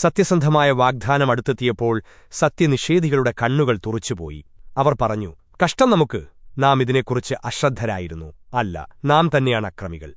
സത്യസന്ധമായ വാഗ്ദാനം അടുത്തെത്തിയപ്പോൾ സത്യനിഷേധികളുടെ കണ്ണുകൾ തുറച്ചുപോയി. അവർ പറഞ്ഞു കഷ്ടം നമുക്ക്. നാം ഇതിനെക്കുറിച്ച് അശ്രദ്ധരായിരുന്നു. അല്ല നാം തന്നെയാണ് അക്രമികൾ.